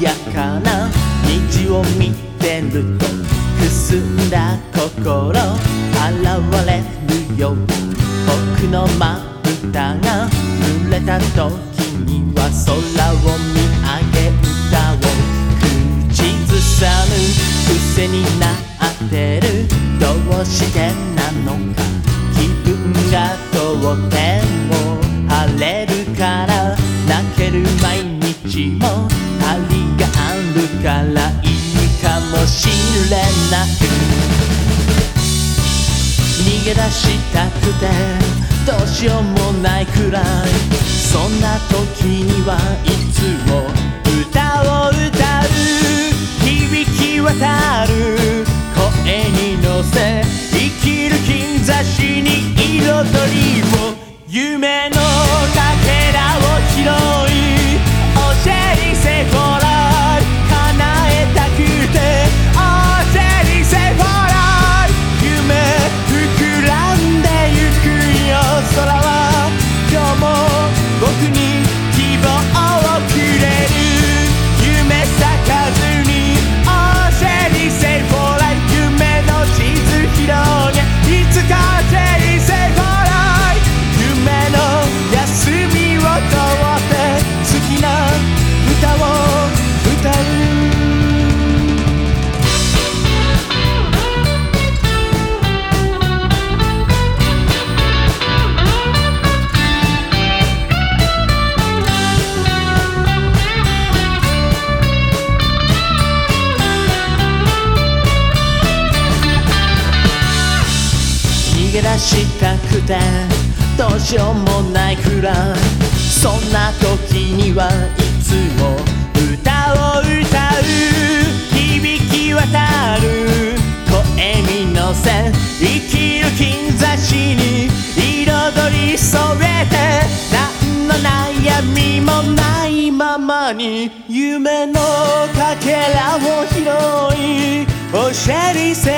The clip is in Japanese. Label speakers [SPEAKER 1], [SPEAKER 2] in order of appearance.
[SPEAKER 1] やかな虹を見てるとくすんだ心。現れるよ僕のまぶたが濡れた時には空を見上げ歌を。口ずさぬ癖になってる。どうしてなのか。気分がとっても晴れるから。泣ける毎日も。があるからいいかもしれない。逃げ出したくてどうしようもないくらい。そんな時にはいつも歌を歌う。歌を歌う。逃げ出したくてどうしようもないくらい。そんな時にはつも歌を歌う響き渡る声に乗せ生きる兆しに彩り添えて何の悩みもないままに夢のかけらを拾いおしゃれせ